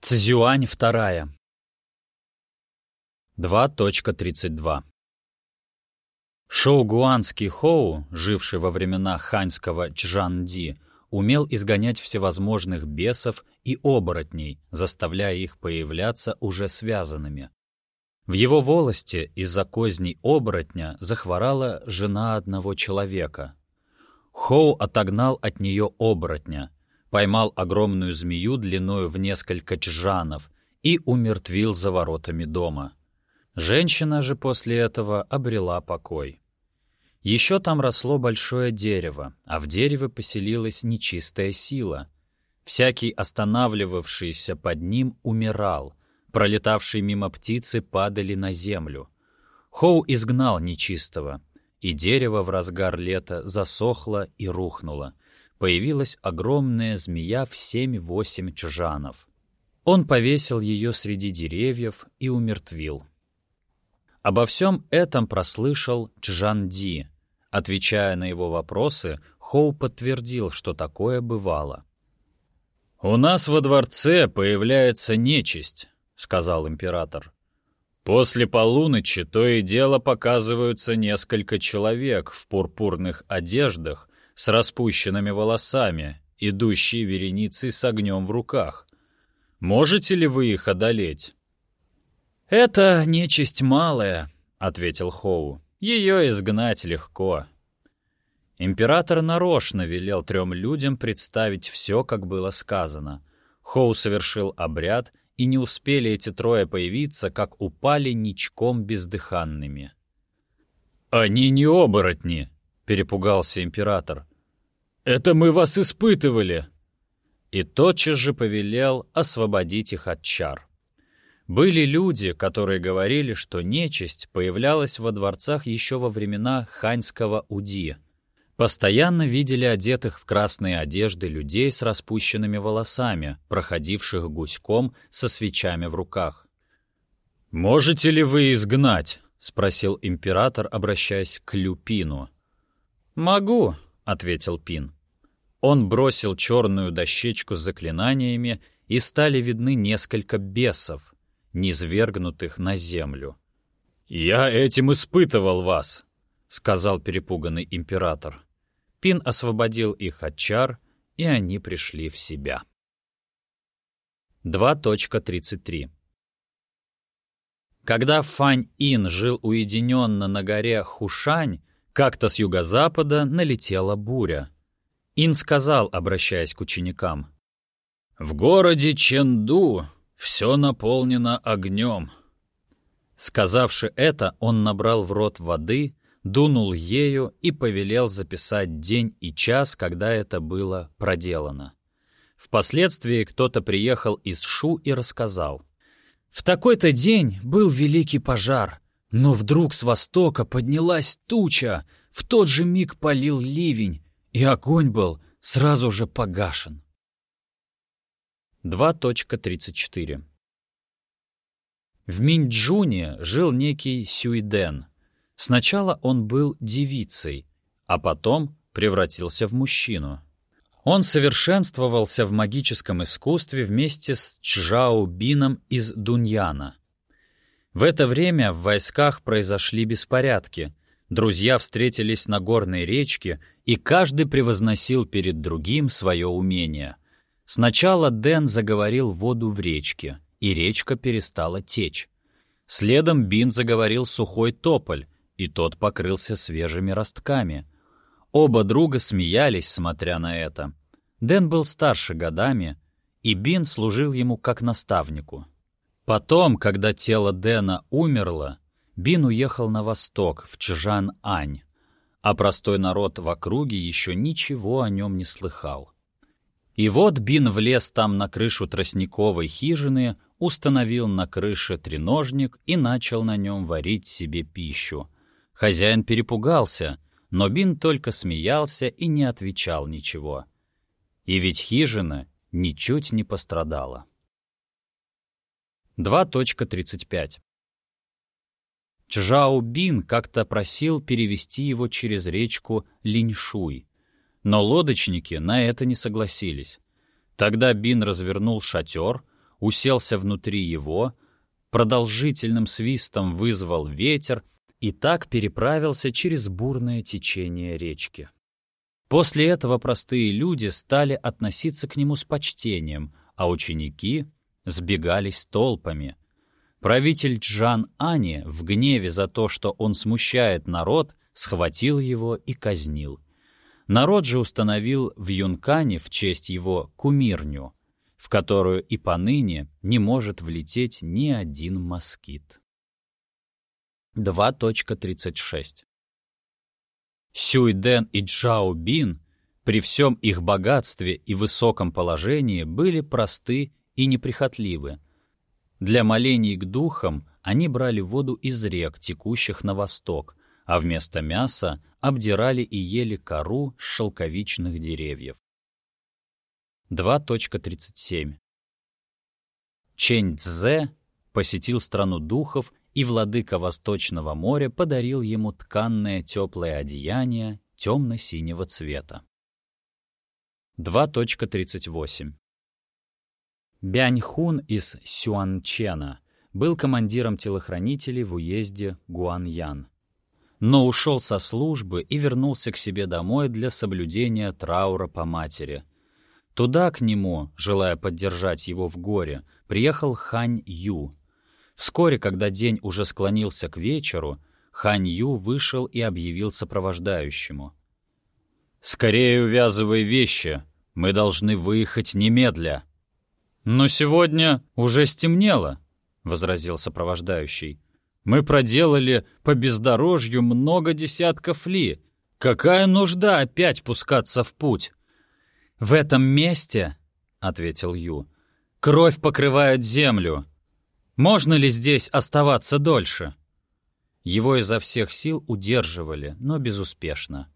Цзюань вторая. 2.32 Шоу-гуанский Хоу, живший во времена ханьского Чжанди, умел изгонять всевозможных бесов и оборотней, заставляя их появляться уже связанными. В его волости из-за козней оборотня захворала жена одного человека. Хоу отогнал от нее оборотня, поймал огромную змею длиною в несколько чжанов и умертвил за воротами дома. Женщина же после этого обрела покой. Еще там росло большое дерево, а в дереве поселилась нечистая сила. Всякий останавливавшийся под ним умирал, пролетавшие мимо птицы падали на землю. Хоу изгнал нечистого, и дерево в разгар лета засохло и рухнуло. Появилась огромная змея в семь-восемь чжанов. Он повесил ее среди деревьев и умертвил. Обо всем этом прослышал Чжанди. Отвечая на его вопросы, Хоу подтвердил, что такое бывало. «У нас во дворце появляется нечисть», — сказал император. «После полуночи то и дело показываются несколько человек в пурпурных одеждах с распущенными волосами, идущие вереницей с огнем в руках. Можете ли вы их одолеть?» «Это нечисть малая», — ответил Хоу. «Ее изгнать легко». Император нарочно велел трем людям представить все, как было сказано. Хоу совершил обряд, и не успели эти трое появиться, как упали ничком бездыханными. «Они не оборотни!» — перепугался император. «Это мы вас испытывали!» И тотчас же повелел освободить их от чар. Были люди, которые говорили, что нечисть появлялась во дворцах еще во времена ханьского Уди. Постоянно видели одетых в красные одежды людей с распущенными волосами, проходивших гуськом со свечами в руках. «Можете ли вы изгнать?» — спросил император, обращаясь к Люпину. «Могу», — ответил Пин. Он бросил черную дощечку с заклинаниями, и стали видны несколько бесов, низвергнутых на землю. «Я этим испытывал вас», — сказал перепуганный император. Пин освободил их от чар, и они пришли в себя. 2.33 Когда Фань-Ин жил уединенно на горе Хушань, как-то с юго-запада налетела буря. Ин сказал, обращаясь к ученикам, «В городе Ченду все наполнено огнем». Сказавши это, он набрал в рот воды, дунул ею и повелел записать день и час, когда это было проделано. Впоследствии кто-то приехал из Шу и рассказал. «В такой-то день был великий пожар, но вдруг с востока поднялась туча, в тот же миг полил ливень, и огонь был сразу же погашен». 2.34 В Минджуне жил некий Сюйден. Сначала он был девицей, а потом превратился в мужчину. Он совершенствовался в магическом искусстве вместе с Чжао Бином из Дуньяна. В это время в войсках произошли беспорядки. Друзья встретились на горной речке, и каждый превозносил перед другим свое умение — Сначала Дэн заговорил воду в речке, и речка перестала течь. Следом Бин заговорил сухой тополь, и тот покрылся свежими ростками. Оба друга смеялись, смотря на это. Дэн был старше годами, и Бин служил ему как наставнику. Потом, когда тело Дэна умерло, Бин уехал на восток, в Чжан-Ань, а простой народ в округе еще ничего о нем не слыхал. И вот Бин влез там на крышу тростниковой хижины, установил на крыше треножник и начал на нем варить себе пищу. Хозяин перепугался, но Бин только смеялся и не отвечал ничего. И ведь хижина ничуть не пострадала. 2.35 Чжао Бин как-то просил перевести его через речку Линьшуй. Но лодочники на это не согласились. Тогда Бин развернул шатер, уселся внутри его, продолжительным свистом вызвал ветер и так переправился через бурное течение речки. После этого простые люди стали относиться к нему с почтением, а ученики сбегались толпами. Правитель Джан Ани в гневе за то, что он смущает народ, схватил его и казнил. Народ же установил в Юнкане в честь его кумирню, в которую и поныне не может влететь ни один москит. 2.36 Сюйден и Джао Бин при всем их богатстве и высоком положении были просты и неприхотливы. Для молений к духам они брали воду из рек, текущих на восток, а вместо мяса обдирали и ели кору с шелковичных деревьев. 2.37 Чэнь Цзэ посетил страну духов, и владыка Восточного моря подарил ему тканное теплое одеяние темно-синего цвета. 2.38 Бяньхун из Сюанчена был командиром телохранителей в уезде Гуаньян но ушел со службы и вернулся к себе домой для соблюдения траура по матери. Туда к нему, желая поддержать его в горе, приехал Хань Ю. Вскоре, когда день уже склонился к вечеру, Хань Ю вышел и объявил сопровождающему. «Скорее увязывай вещи, мы должны выехать немедля». «Но сегодня уже стемнело», — возразил сопровождающий. Мы проделали по бездорожью много десятков ли. Какая нужда опять пускаться в путь? В этом месте, — ответил Ю, — кровь покрывает землю. Можно ли здесь оставаться дольше? Его изо всех сил удерживали, но безуспешно.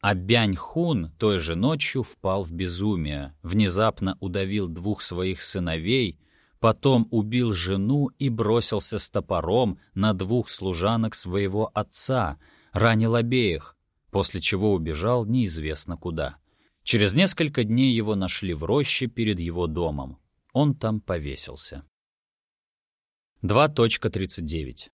А Бянь-Хун той же ночью впал в безумие, внезапно удавил двух своих сыновей — Потом убил жену и бросился с топором на двух служанок своего отца, ранил обеих, после чего убежал неизвестно куда. Через несколько дней его нашли в роще перед его домом. Он там повесился. 2.39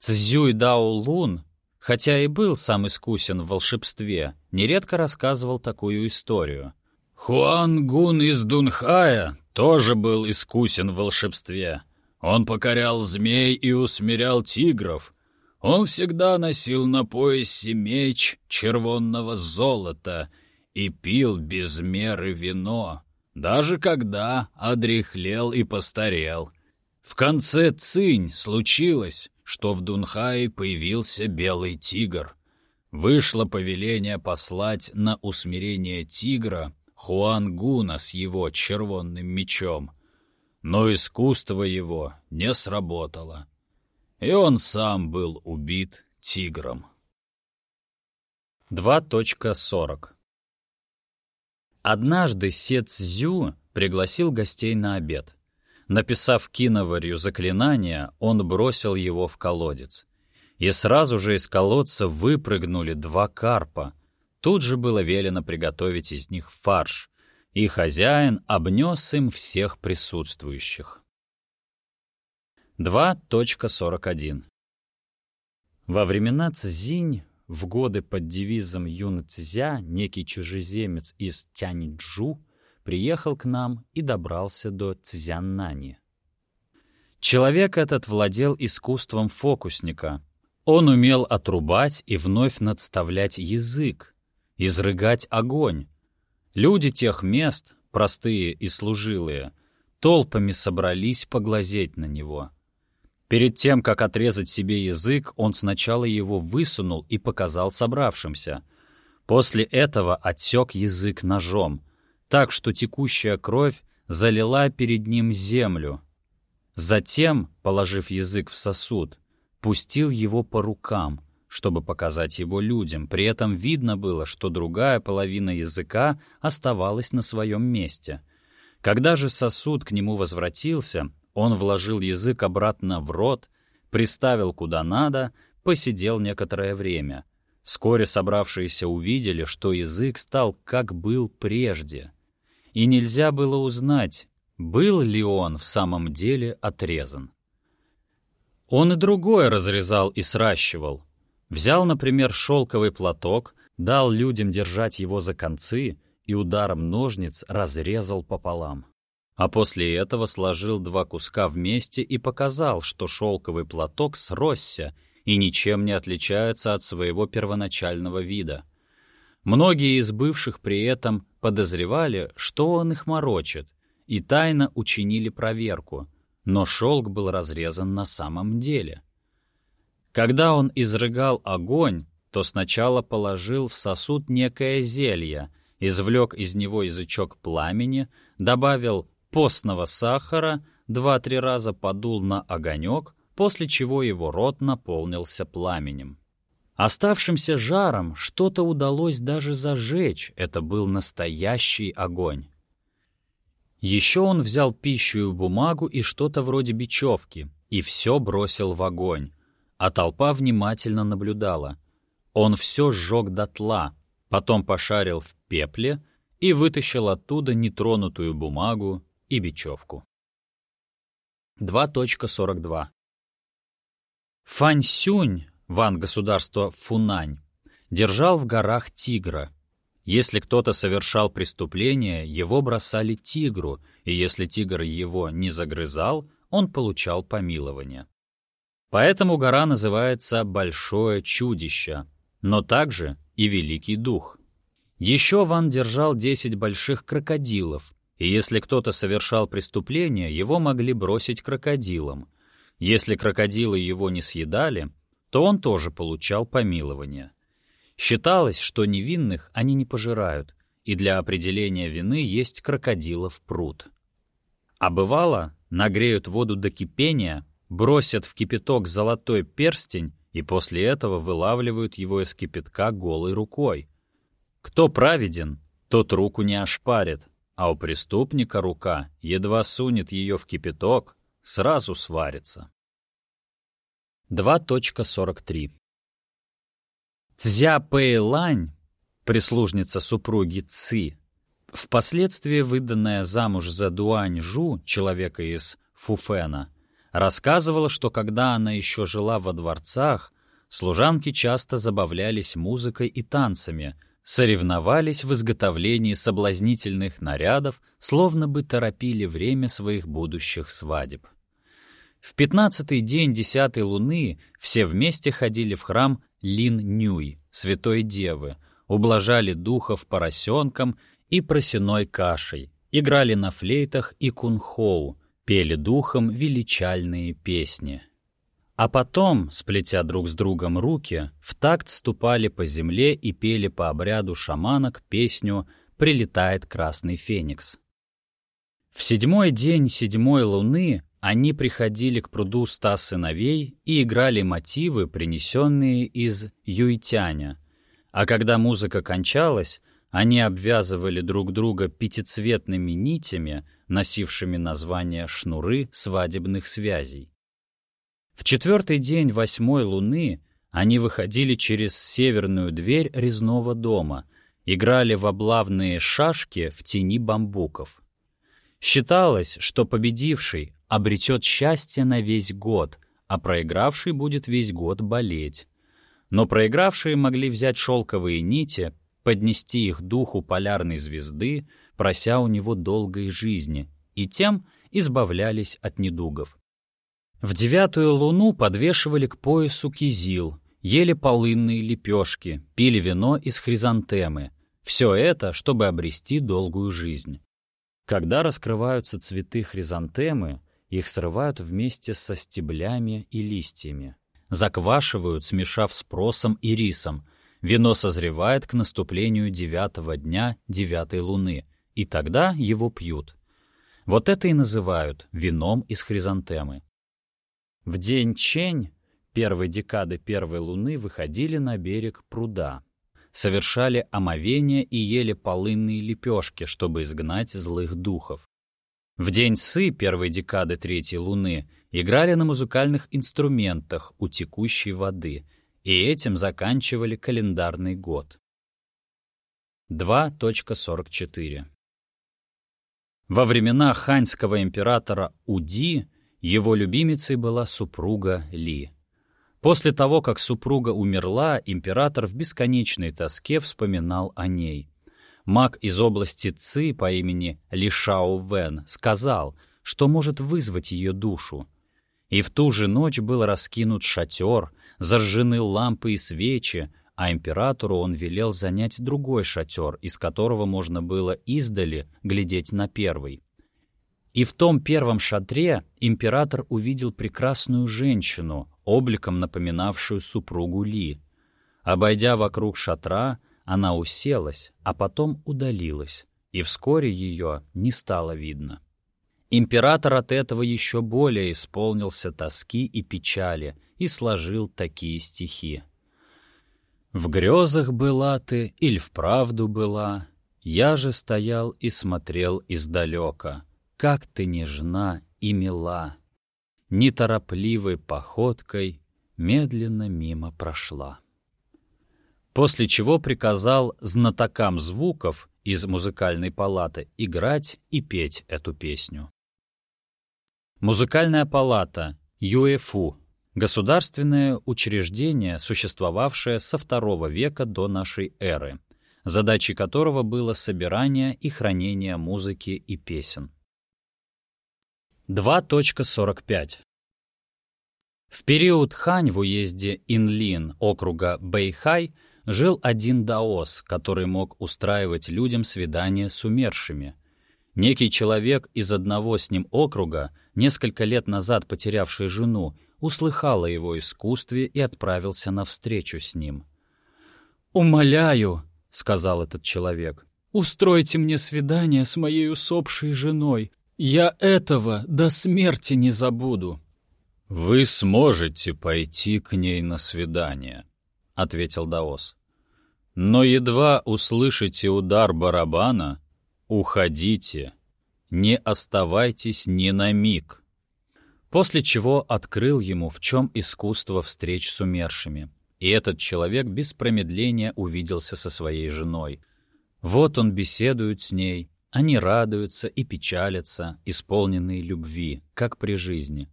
Цзюй Дао Лун, хотя и был сам искусен в волшебстве, нередко рассказывал такую историю. Хуан Гун из Дунхая тоже был искусен в волшебстве. Он покорял змей и усмирял тигров. Он всегда носил на поясе меч червонного золота и пил без меры вино, даже когда одрехлел и постарел. В конце цинь случилось, что в Дунхае появился белый тигр. Вышло повеление послать на усмирение тигра Хуан Гуна с его червонным мечом. Но искусство его не сработало, и он сам был убит тигром. 2.40 Однажды Се Цзю пригласил гостей на обед. Написав киноварью заклинание, он бросил его в колодец. И сразу же из колодца выпрыгнули два карпа — Тут же было велено приготовить из них фарш, и хозяин обнес им всех присутствующих. 2.41 Во времена Цзинь, в годы под девизом Юн Цзя, некий чужеземец из Тяньчжу приехал к нам и добрался до Цзяннани. Человек этот владел искусством фокусника. Он умел отрубать и вновь надставлять язык, изрыгать огонь. Люди тех мест, простые и служилые, толпами собрались поглазеть на него. Перед тем, как отрезать себе язык, он сначала его высунул и показал собравшимся. После этого отсек язык ножом, так что текущая кровь залила перед ним землю. Затем, положив язык в сосуд, пустил его по рукам — чтобы показать его людям. При этом видно было, что другая половина языка оставалась на своем месте. Когда же сосуд к нему возвратился, он вложил язык обратно в рот, приставил куда надо, посидел некоторое время. Вскоре собравшиеся увидели, что язык стал как был прежде. И нельзя было узнать, был ли он в самом деле отрезан. Он и другое разрезал и сращивал. Взял, например, шелковый платок, дал людям держать его за концы и ударом ножниц разрезал пополам. А после этого сложил два куска вместе и показал, что шелковый платок сросся и ничем не отличается от своего первоначального вида. Многие из бывших при этом подозревали, что он их морочит, и тайно учинили проверку, но шелк был разрезан на самом деле. Когда он изрыгал огонь, то сначала положил в сосуд некое зелье, извлек из него язычок пламени, добавил постного сахара, два-три раза подул на огонек, после чего его рот наполнился пламенем. Оставшимся жаром что-то удалось даже зажечь, это был настоящий огонь. Еще он взял пищу и бумагу и что-то вроде бечевки, и все бросил в огонь, а толпа внимательно наблюдала. Он все сжег дотла, потом пошарил в пепле и вытащил оттуда нетронутую бумагу и бечевку. 2.42 Фань Сюнь, ван государства Фунань, держал в горах тигра. Если кто-то совершал преступление, его бросали тигру, и если тигр его не загрызал, он получал помилование. Поэтому гора называется «Большое чудище», но также и Великий Дух. Еще Ван держал десять больших крокодилов, и если кто-то совершал преступление, его могли бросить крокодилам. Если крокодилы его не съедали, то он тоже получал помилование. Считалось, что невинных они не пожирают, и для определения вины есть крокодилов пруд. А бывало, нагреют воду до кипения, бросят в кипяток золотой перстень и после этого вылавливают его из кипятка голой рукой. Кто праведен, тот руку не ошпарит, а у преступника рука едва сунет ее в кипяток, сразу сварится. 2.43 Цзя Пэйлань, прислужница супруги Ци, впоследствии выданная замуж за Дуань Жу, человека из Фуфена, Рассказывала, что когда она еще жила во дворцах, служанки часто забавлялись музыкой и танцами, соревновались в изготовлении соблазнительных нарядов, словно бы торопили время своих будущих свадеб. В пятнадцатый день десятой луны все вместе ходили в храм Лин-Нюй, Святой Девы, ублажали духов поросенком и просеной кашей, играли на флейтах и кунхоу, пели духом величальные песни. А потом, сплетя друг с другом руки, в такт ступали по земле и пели по обряду шаманок песню «Прилетает красный феникс». В седьмой день седьмой луны они приходили к пруду ста сыновей и играли мотивы, принесенные из Юйтяня. А когда музыка кончалась, они обвязывали друг друга пятицветными нитями, носившими название «шнуры свадебных связей». В четвертый день восьмой луны они выходили через северную дверь резного дома, играли в облавные шашки в тени бамбуков. Считалось, что победивший обретет счастье на весь год, а проигравший будет весь год болеть. Но проигравшие могли взять шелковые нити, поднести их духу полярной звезды, прося у него долгой жизни, и тем избавлялись от недугов. В девятую луну подвешивали к поясу кизил, ели полынные лепешки, пили вино из хризантемы. Все это, чтобы обрести долгую жизнь. Когда раскрываются цветы хризантемы, их срывают вместе со стеблями и листьями. Заквашивают, смешав с просом и рисом, Вино созревает к наступлению девятого дня девятой луны, и тогда его пьют. Вот это и называют вином из хризантемы. В день Чень, первой декады первой луны, выходили на берег пруда, совершали омовение и ели полынные лепешки, чтобы изгнать злых духов. В день Сы, первой декады третьей луны, играли на музыкальных инструментах у текущей воды — и этим заканчивали календарный год. 2.44 Во времена ханьского императора Уди его любимицей была супруга Ли. После того, как супруга умерла, император в бесконечной тоске вспоминал о ней. Маг из области Ци по имени Ли Шао Вен сказал, что может вызвать ее душу. И в ту же ночь был раскинут шатер, зажжены лампы и свечи, а императору он велел занять другой шатер, из которого можно было издали глядеть на первый. И в том первом шатре император увидел прекрасную женщину, обликом напоминавшую супругу Ли. Обойдя вокруг шатра, она уселась, а потом удалилась, и вскоре ее не стало видно. Император от этого еще более исполнился тоски и печали и сложил такие стихи. «В грезах была ты, или вправду была, я же стоял и смотрел издалека» как ты нежна и мила, неторопливой походкой медленно мимо прошла. После чего приказал знатокам звуков из музыкальной палаты играть и петь эту песню. Музыкальная палата ЮЭФУ — государственное учреждение, существовавшее со II века до нашей эры, задачей которого было собирание и хранение музыки и песен. 2.45 В период Хань в уезде Инлин округа Бэйхай жил один даос, который мог устраивать людям свидания с умершими. Некий человек из одного с ним округа, несколько лет назад потерявший жену, услыхал о его искусстве и отправился на встречу с ним. «Умоляю», — сказал этот человек, — «устройте мне свидание с моей усопшей женой. Я этого до смерти не забуду. Вы сможете пойти к ней на свидание, ответил Даос. Но едва услышите удар барабана, уходите, не оставайтесь ни на миг. После чего открыл ему, в чем искусство встреч с умершими. И этот человек без промедления увиделся со своей женой. Вот он беседует с ней, они радуются и печалятся, исполненные любви, как при жизни.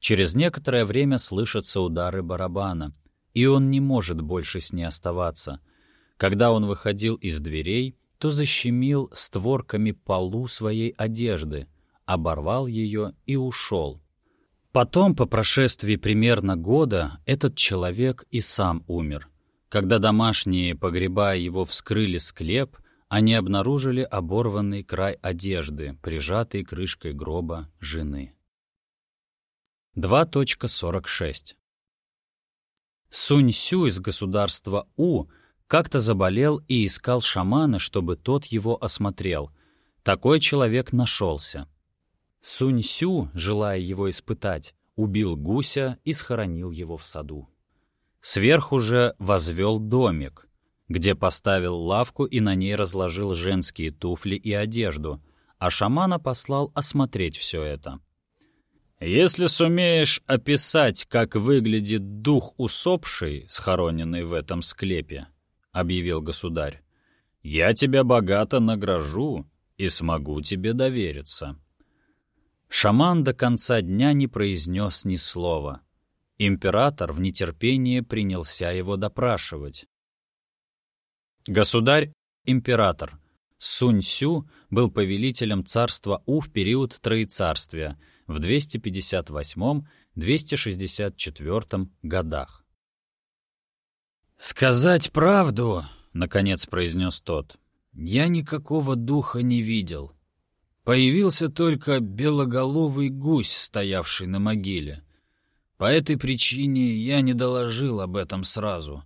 Через некоторое время слышатся удары барабана, и он не может больше с ней оставаться. Когда он выходил из дверей, то защемил створками полу своей одежды, оборвал ее и ушел. Потом, по прошествии примерно года, этот человек и сам умер. Когда домашние, погребая его, вскрыли склеп — они обнаружили оборванный край одежды, прижатый крышкой гроба жены. 2.46 Сунь-Сю из государства У как-то заболел и искал шамана, чтобы тот его осмотрел. Такой человек нашелся. Сунь-Сю, желая его испытать, убил гуся и схоронил его в саду. Сверху же возвел домик — где поставил лавку и на ней разложил женские туфли и одежду, а шамана послал осмотреть все это. «Если сумеешь описать, как выглядит дух усопший, схороненный в этом склепе», — объявил государь, — «я тебя богато награжу и смогу тебе довериться». Шаман до конца дня не произнес ни слова. Император в нетерпении принялся его допрашивать. Государь-император Сунь-Сю был повелителем царства У в период Троецарствия в 258-264 годах. «Сказать правду», — наконец произнес тот, — «я никакого духа не видел. Появился только белоголовый гусь, стоявший на могиле. По этой причине я не доложил об этом сразу».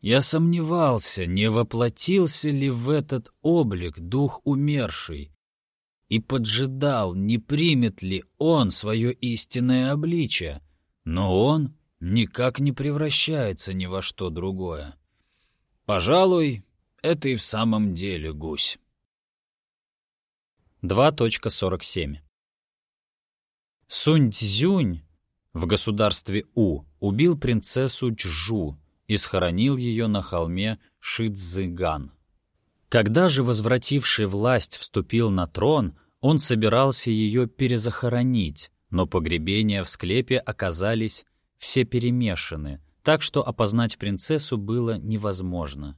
Я сомневался, не воплотился ли в этот облик дух умерший, и поджидал, не примет ли он свое истинное обличие, но он никак не превращается ни во что другое. Пожалуй, это и в самом деле гусь. 2.47 Сунь Цзюнь в государстве У убил принцессу Чжу, и схоронил ее на холме Шидзыган. Когда же возвративший власть вступил на трон, Он собирался ее перезахоронить, но погребения в склепе оказались все перемешаны, так что опознать принцессу было невозможно.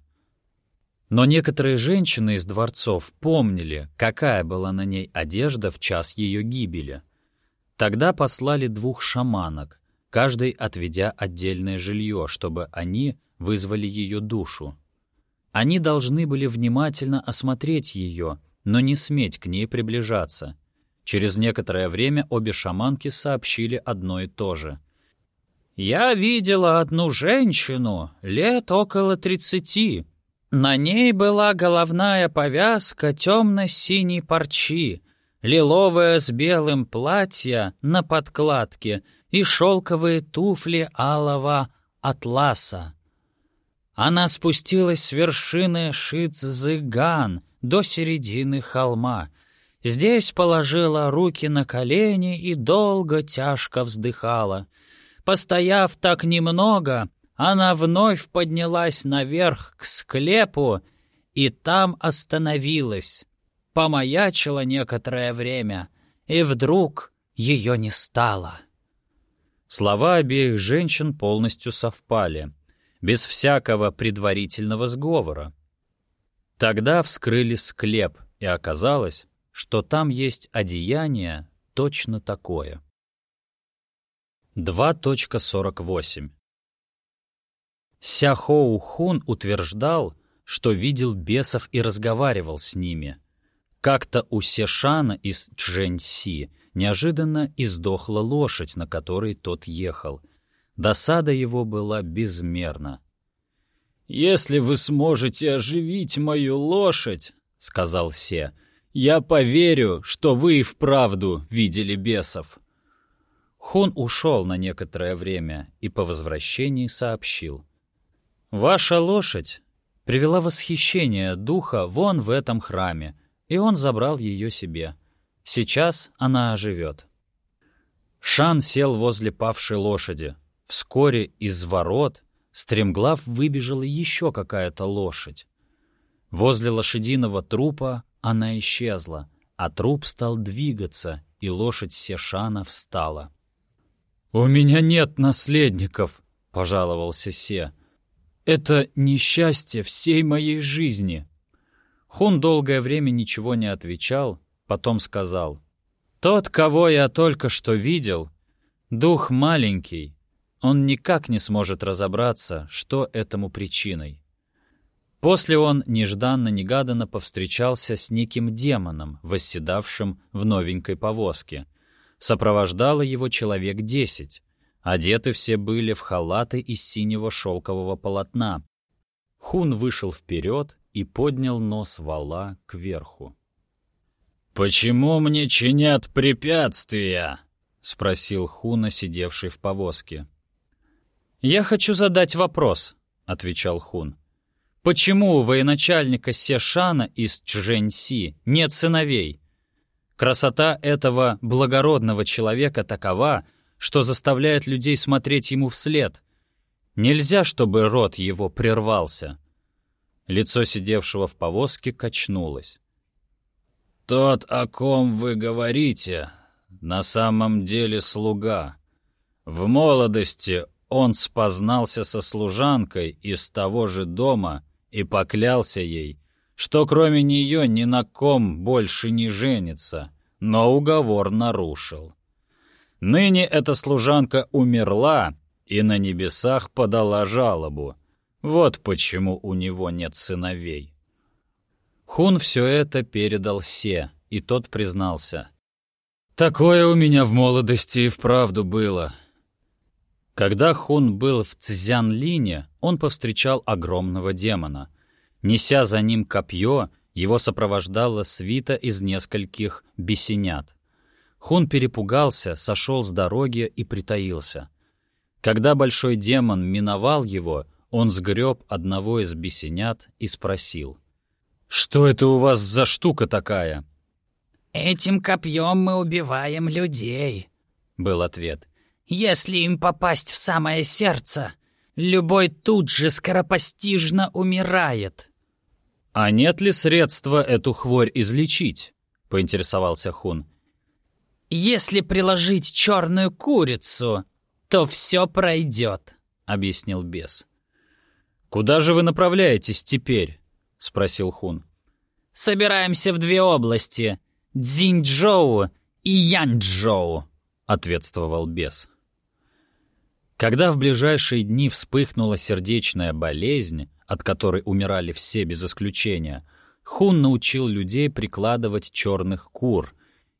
Но некоторые женщины из дворцов помнили, какая была на ней одежда в час ее гибели. Тогда послали двух шаманок, каждый отведя отдельное жилье, чтобы они вызвали ее душу. Они должны были внимательно осмотреть ее, но не сметь к ней приближаться. Через некоторое время обе шаманки сообщили одно и то же. «Я видела одну женщину, лет около тридцати. На ней была головная повязка темно-синей парчи, лиловое с белым платье на подкладке и шелковые туфли алого атласа. Она спустилась с вершины Шицзыган до середины холма. Здесь положила руки на колени и долго тяжко вздыхала. Постояв так немного, она вновь поднялась наверх к склепу и там остановилась. Помаячила некоторое время, и вдруг ее не стало. Слова обеих женщин полностью совпали — без всякого предварительного сговора. Тогда вскрыли склеп, и оказалось, что там есть одеяние точно такое. 2.48 Сяхоу Хун утверждал, что видел бесов и разговаривал с ними. Как-то у Сешана из Чжэньси неожиданно издохла лошадь, на которой тот ехал, Досада его была безмерна. «Если вы сможете оживить мою лошадь, — сказал Се, — я поверю, что вы и вправду видели бесов». Хун ушел на некоторое время и по возвращении сообщил. «Ваша лошадь привела восхищение духа вон в этом храме, и он забрал ее себе. Сейчас она оживет». Шан сел возле павшей лошади, Вскоре из ворот стремглав выбежала еще какая-то лошадь. Возле лошадиного трупа она исчезла, а труп стал двигаться, и лошадь Сешана встала. «У меня нет наследников», — пожаловался Се. «Это несчастье всей моей жизни». Хун долгое время ничего не отвечал, потом сказал. «Тот, кого я только что видел, дух маленький, он никак не сможет разобраться, что этому причиной. После он нежданно-негаданно повстречался с неким демоном, восседавшим в новенькой повозке. Сопровождало его человек десять. Одеты все были в халаты из синего шелкового полотна. Хун вышел вперед и поднял нос вала кверху. «Почему мне чинят препятствия?» — спросил Хуна, сидевший в повозке. «Я хочу задать вопрос», — отвечал Хун. «Почему у военачальника Сешана из Чжэньси нет сыновей? Красота этого благородного человека такова, что заставляет людей смотреть ему вслед. Нельзя, чтобы род его прервался». Лицо сидевшего в повозке качнулось. «Тот, о ком вы говорите, на самом деле слуга. В молодости он спознался со служанкой из того же дома и поклялся ей, что кроме нее ни на ком больше не женится, но уговор нарушил. Ныне эта служанка умерла и на небесах подала жалобу. Вот почему у него нет сыновей. Хун все это передал Се, и тот признался. «Такое у меня в молодости и вправду было. Когда Хун был в Цзянлине, он повстречал огромного демона. Неся за ним копье, его сопровождала свита из нескольких бесенят. Хун перепугался, сошел с дороги и притаился. Когда большой демон миновал его, он сгреб одного из бесенят и спросил. «Что это у вас за штука такая?» «Этим копьем мы убиваем людей», — был ответ. Если им попасть в самое сердце, любой тут же скоропостижно умирает. А нет ли средства эту хворь излечить? — поинтересовался Хун. «Если приложить черную курицу, то все пройдет», — объяснил бес. «Куда же вы направляетесь теперь?» — спросил Хун. «Собираемся в две области — Цзиньчжоу и Янчжоу», — ответствовал бес. Когда в ближайшие дни вспыхнула сердечная болезнь, от которой умирали все без исключения, Хун научил людей прикладывать черных кур,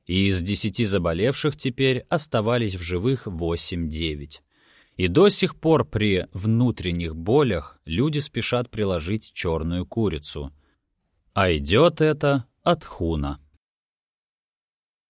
и из десяти заболевших теперь оставались в живых восемь-девять. И до сих пор при внутренних болях люди спешат приложить черную курицу. А идет это от Хуна.